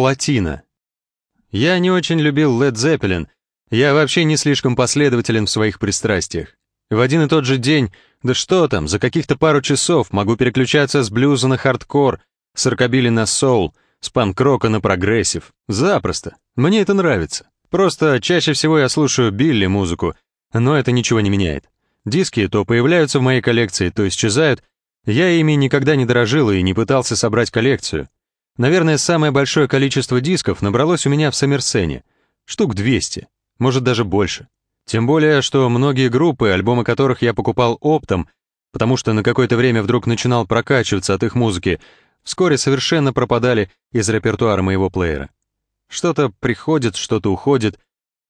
Плотина. Я не очень любил Led Zeppelin. Я вообще не слишком последователен в своих пристрастиях. В один и тот же день, да что там, за каких-то пару часов могу переключаться с блюза на хардкор, с рокабилли на соул, с панк-рока на прогрессив. Запросто. Мне это нравится. Просто чаще всего я слушаю белую музыку, но это ничего не меняет. Диски то появляются в моей коллекции, то исчезают. Я ими никогда не дорожил и не пытался собрать коллекцию. Наверное, самое большое количество дисков набралось у меня в Сомерсене. Штук 200, может даже больше. Тем более, что многие группы, альбомы которых я покупал оптом, потому что на какое-то время вдруг начинал прокачиваться от их музыки, вскоре совершенно пропадали из репертуара моего плеера. Что-то приходит, что-то уходит.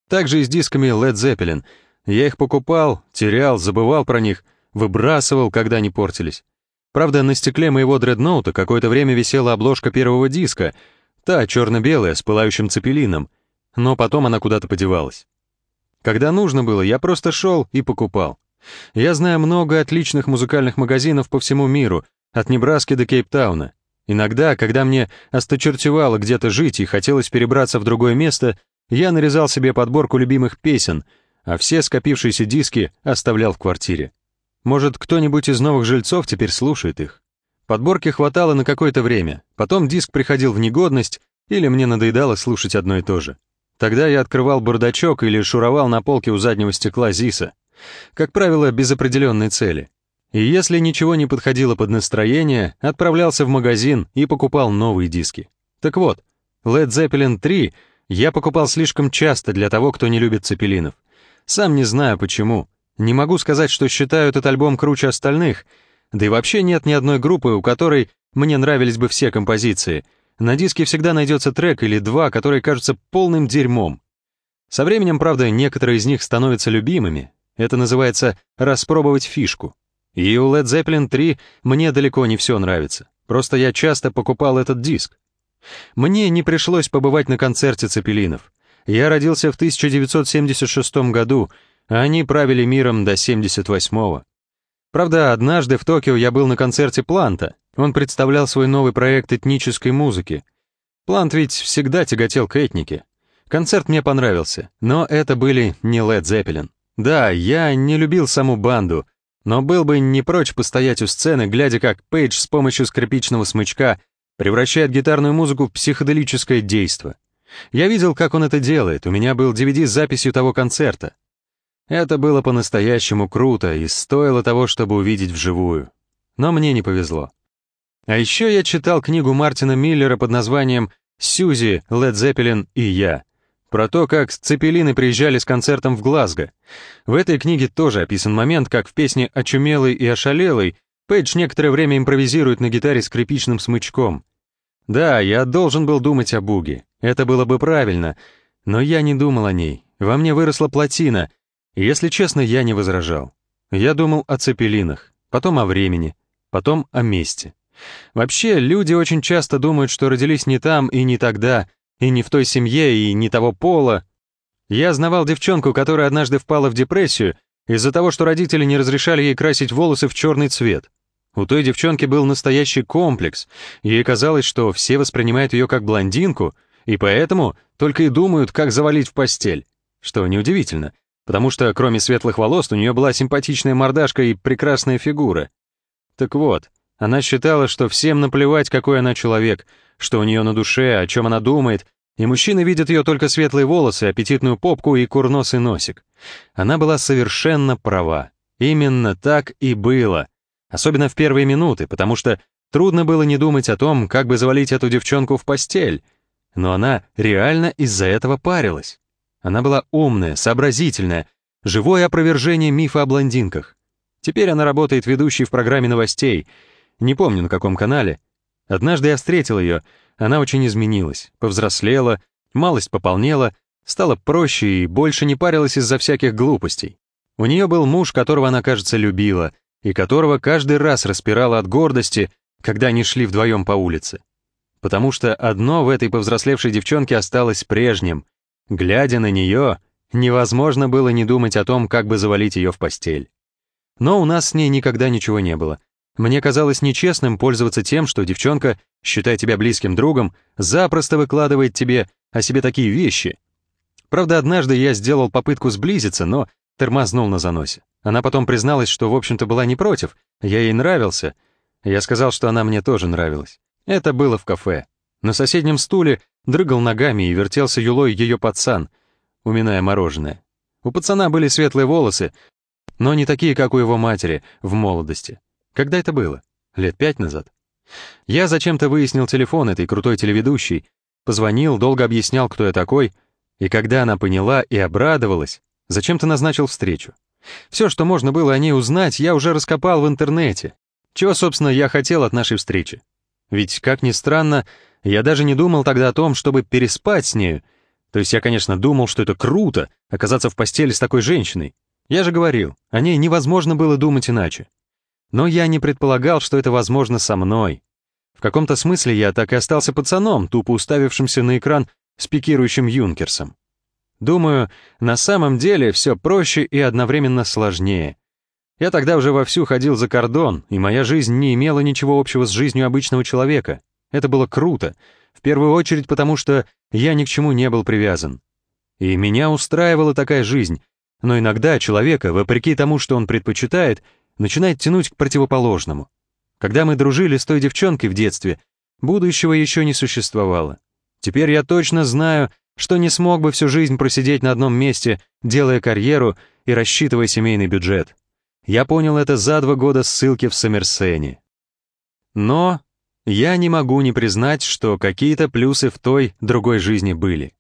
Так же и с дисками Led Zeppelin. Я их покупал, терял, забывал про них, выбрасывал, когда они портились. Правда, на стекле моего дредноута какое-то время висела обложка первого диска, та черно-белая, с пылающим цепелином, но потом она куда-то подевалась. Когда нужно было, я просто шел и покупал. Я знаю много отличных музыкальных магазинов по всему миру, от Небраски до Кейптауна. Иногда, когда мне осточертевало где-то жить и хотелось перебраться в другое место, я нарезал себе подборку любимых песен, а все скопившиеся диски оставлял в квартире. Может, кто-нибудь из новых жильцов теперь слушает их. Подборки хватало на какое-то время, потом диск приходил в негодность, или мне надоедало слушать одно и то же. Тогда я открывал бардачок или шуровал на полке у заднего стекла ЗИСа. Как правило, без определенной цели. И если ничего не подходило под настроение, отправлялся в магазин и покупал новые диски. Так вот, Led Zeppelin 3 я покупал слишком часто для того, кто не любит цепелинов. Сам не знаю почему. Не могу сказать, что считаю этот альбом круче остальных, да и вообще нет ни одной группы, у которой мне нравились бы все композиции. На диске всегда найдется трек или два, которые кажутся полным дерьмом. Со временем, правда, некоторые из них становятся любимыми. Это называется «распробовать фишку». И у Led Zeppelin 3 мне далеко не все нравится. Просто я часто покупал этот диск. Мне не пришлось побывать на концерте Цепелинов. Я родился в 1976 году, они правили миром до 78-го. Правда, однажды в Токио я был на концерте Планта. Он представлял свой новый проект этнической музыки. Плант ведь всегда тяготел к этнике. Концерт мне понравился, но это были не Led Zeppelin. Да, я не любил саму банду, но был бы не прочь постоять у сцены, глядя, как Пейдж с помощью скрипичного смычка превращает гитарную музыку в психоделическое действо. Я видел, как он это делает, у меня был DVD с записью того концерта. Это было по-настоящему круто и стоило того, чтобы увидеть вживую. Но мне не повезло. А еще я читал книгу Мартина Миллера под названием «Сьюзи, Лед Зеппелин и я», про то, как Цепелины приезжали с концертом в Глазго. В этой книге тоже описан момент, как в песне «Очумелый и ошалелый» Пейдж некоторое время импровизирует на гитаре скрипичным смычком. Да, я должен был думать о Буге. Это было бы правильно, но я не думал о ней. Во мне выросла плотина — если честно, я не возражал. Я думал о цепелинах, потом о времени, потом о месте. Вообще, люди очень часто думают, что родились не там и не тогда, и не в той семье, и не того пола. Я знавал девчонку, которая однажды впала в депрессию из-за того, что родители не разрешали ей красить волосы в черный цвет. У той девчонки был настоящий комплекс. Ей казалось, что все воспринимают ее как блондинку, и поэтому только и думают, как завалить в постель. Что неудивительно, потому что кроме светлых волос у нее была симпатичная мордашка и прекрасная фигура. Так вот, она считала, что всем наплевать, какой она человек, что у нее на душе, о чем она думает, и мужчины видят ее только светлые волосы, аппетитную попку и курносый носик. Она была совершенно права. Именно так и было. Особенно в первые минуты, потому что трудно было не думать о том, как бы завалить эту девчонку в постель. Но она реально из-за этого парилась. Она была умная, сообразительная, живое опровержение мифа о блондинках. Теперь она работает ведущей в программе новостей. Не помню, на каком канале. Однажды я встретил ее, она очень изменилась, повзрослела, малость пополнела, стала проще и больше не парилась из-за всяких глупостей. У нее был муж, которого она, кажется, любила, и которого каждый раз распирала от гордости, когда они шли вдвоем по улице. Потому что одно в этой повзрослевшей девчонке осталось прежним — Глядя на нее, невозможно было не думать о том, как бы завалить ее в постель. Но у нас с ней никогда ничего не было. Мне казалось нечестным пользоваться тем, что девчонка, считая тебя близким другом, запросто выкладывает тебе о себе такие вещи. Правда, однажды я сделал попытку сблизиться, но тормознул на заносе. Она потом призналась, что, в общем-то, была не против, я ей нравился. Я сказал, что она мне тоже нравилась. Это было в кафе. На соседнем стуле дрыгал ногами и вертелся юлой ее пацан, уминая мороженое. У пацана были светлые волосы, но не такие, как у его матери в молодости. Когда это было? Лет пять назад. Я зачем-то выяснил телефон этой крутой телеведущей, позвонил, долго объяснял, кто я такой, и когда она поняла и обрадовалась, зачем-то назначил встречу. Все, что можно было о ней узнать, я уже раскопал в интернете. Чего, собственно, я хотел от нашей встречи? Ведь, как ни странно, я даже не думал тогда о том, чтобы переспать с нею. То есть я, конечно, думал, что это круто, оказаться в постели с такой женщиной. Я же говорил, о ней невозможно было думать иначе. Но я не предполагал, что это возможно со мной. В каком-то смысле я так и остался пацаном, тупо уставившимся на экран с пикирующим юнкерсом. Думаю, на самом деле все проще и одновременно сложнее. Я тогда уже вовсю ходил за кордон, и моя жизнь не имела ничего общего с жизнью обычного человека. Это было круто, в первую очередь потому, что я ни к чему не был привязан. И меня устраивала такая жизнь, но иногда человека, вопреки тому, что он предпочитает, начинает тянуть к противоположному. Когда мы дружили с той девчонкой в детстве, будущего еще не существовало. Теперь я точно знаю, что не смог бы всю жизнь просидеть на одном месте, делая карьеру и рассчитывая семейный бюджет. Я понял это за два года ссылки в Сомерсене. Но я не могу не признать, что какие-то плюсы в той, другой жизни были.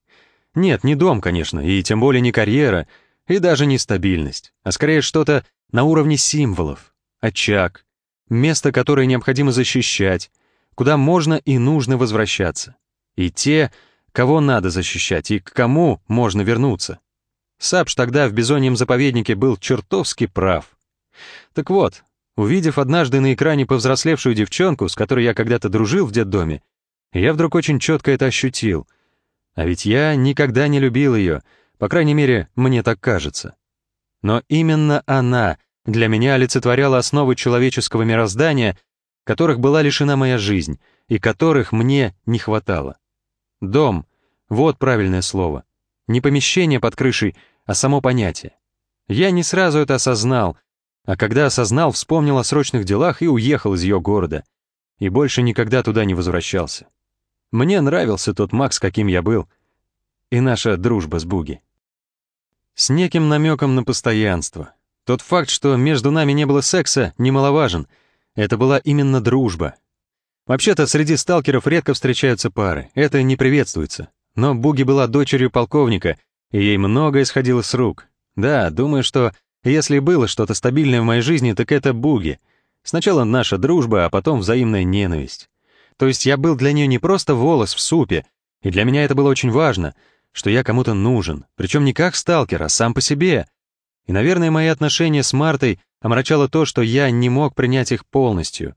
Нет, не дом, конечно, и тем более не карьера, и даже не стабильность, а скорее что-то на уровне символов. Очаг, место, которое необходимо защищать, куда можно и нужно возвращаться. И те, кого надо защищать, и к кому можно вернуться. Сапш тогда в Бизоньем заповеднике был чертовски прав. Так вот, увидев однажды на экране повзрослевшую девчонку, с которой я когда-то дружил в детдоме, я вдруг очень четко это ощутил. А ведь я никогда не любил ее, по крайней мере, мне так кажется. Но именно она для меня олицетворяла основы человеческого мироздания, которых была лишена моя жизнь и которых мне не хватало. Дом — вот правильное слово. Не помещение под крышей, а само понятие. Я не сразу это осознал, а когда осознал, вспомнил о срочных делах и уехал из ее города. И больше никогда туда не возвращался. Мне нравился тот Макс, каким я был, и наша дружба с Буги. С неким намеком на постоянство. Тот факт, что между нами не было секса, немаловажен. Это была именно дружба. Вообще-то среди сталкеров редко встречаются пары, это не приветствуется. Но Буги была дочерью полковника, и ей многое сходило с рук. Да, думаю, что если было что-то стабильное в моей жизни, так это Буги. Сначала наша дружба, а потом взаимная ненависть. То есть я был для нее не просто волос в супе, и для меня это было очень важно — что я кому-то нужен, причем не как сталкер, а сам по себе. И, наверное, мои отношения с Мартой омрачало то, что я не мог принять их полностью.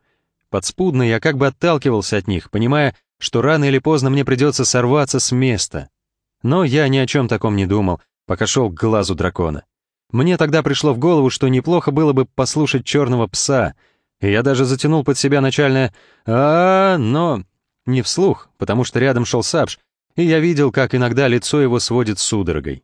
Подспудно я как бы отталкивался от них, понимая, что рано или поздно мне придется сорваться с места. Но я ни о чем таком не думал, пока шел к глазу дракона. Мне тогда пришло в голову, что неплохо было бы послушать черного пса, и я даже затянул под себя начальное а, -а, -а но не вслух, потому что рядом шел Сапш, и я видел, как иногда лицо его сводит судорогой.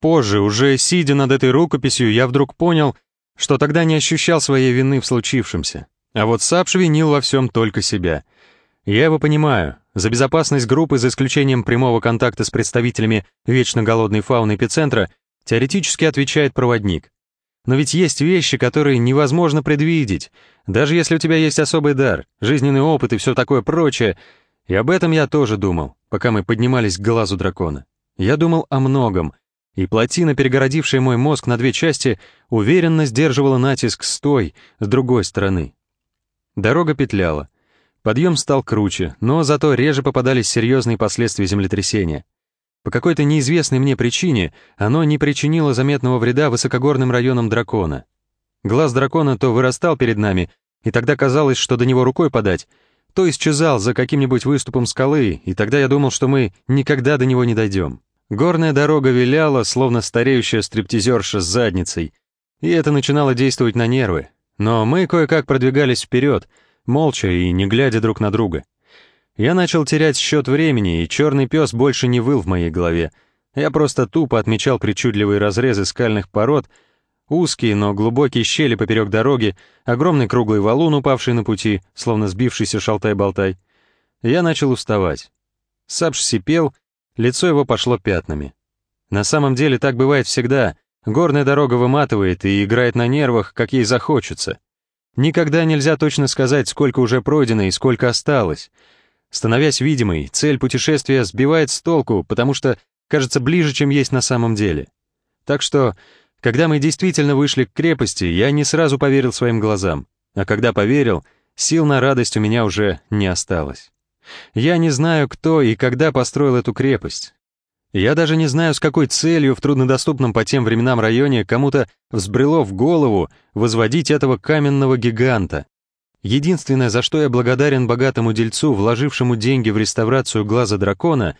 Позже, уже сидя над этой рукописью, я вдруг понял, что тогда не ощущал своей вины в случившемся. А вот Сапш винил во всем только себя. Я его понимаю. За безопасность группы, за исключением прямого контакта с представителями вечно голодной фауны эпицентра, теоретически отвечает проводник. Но ведь есть вещи, которые невозможно предвидеть. Даже если у тебя есть особый дар, жизненный опыт и все такое прочее, и об этом я тоже думал, пока мы поднимались к глазу дракона. Я думал о многом, и плотина, перегородившая мой мозг на две части, уверенно сдерживала натиск с той, с другой стороны. Дорога петляла. Подъем стал круче, но зато реже попадались серьезные последствия землетрясения. По какой-то неизвестной мне причине оно не причинило заметного вреда высокогорным районам дракона. Глаз дракона то вырастал перед нами, и тогда казалось, что до него рукой подать, то исчезал за каким-нибудь выступом скалы, и тогда я думал, что мы никогда до него не дойдем. Горная дорога виляла, словно стареющая стриптизерша с задницей, и это начинало действовать на нервы. Но мы кое-как продвигались вперед, молча и не глядя друг на друга. Я начал терять счет времени, и черный пес больше не выл в моей голове. Я просто тупо отмечал причудливые разрезы скальных пород, узкие, но глубокие щели поперек дороги, огромный круглый валун, упавший на пути, словно сбившийся шалтай-болтай. Я начал уставать. Сапш сипел, лицо его пошло пятнами. На самом деле так бывает всегда. Горная дорога выматывает и играет на нервах, как ей захочется. Никогда нельзя точно сказать, сколько уже пройдено и сколько осталось. Становясь видимой, цель путешествия сбивает с толку, потому что кажется ближе, чем есть на самом деле. Так что, когда мы действительно вышли к крепости, я не сразу поверил своим глазам. А когда поверил, сил на радость у меня уже не осталось. Я не знаю, кто и когда построил эту крепость. Я даже не знаю, с какой целью в труднодоступном по тем временам районе кому-то взбрело в голову возводить этого каменного гиганта. Единственное, за что я благодарен богатому дельцу, вложившему деньги в реставрацию глаза дракона,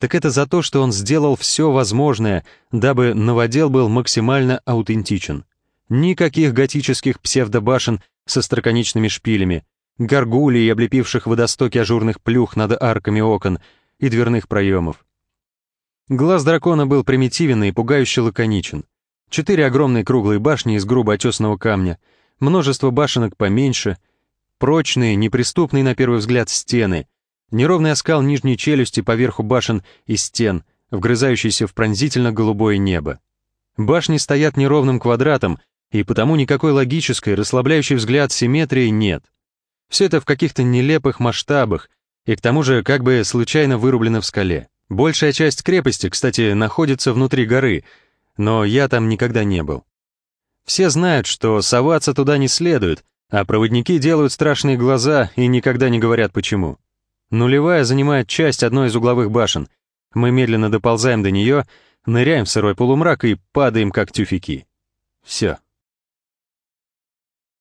так это за то, что он сделал все возможное, дабы новодел был максимально аутентичен. Никаких готических псевдобашен со строконечными шпилями, горгулей, облепивших водостоки ажурных плюх над арками окон и дверных проемов. Глаз дракона был примитивен и пугающе лаконичен. Четыре огромные круглые башни из грубо отесанного камня, множество башенок поменьше, прочные, неприступные на первый взгляд стены, неровный оскал нижней челюсти поверху башен и стен, вгрызающийся в пронзительно-голубое небо. Башни стоят неровным квадратом, и потому никакой логической, расслабляющей взгляд симметрии нет. Все это в каких-то нелепых масштабах, и к тому же как бы случайно вырублено в скале. Большая часть крепости, кстати, находится внутри горы, но я там никогда не был. Все знают, что соваться туда не следует, а проводники делают страшные глаза и никогда не говорят почему. Нулевая занимает часть одной из угловых башен. Мы медленно доползаем до нее, ныряем в сырой полумрак и падаем, как тюфяки. Все.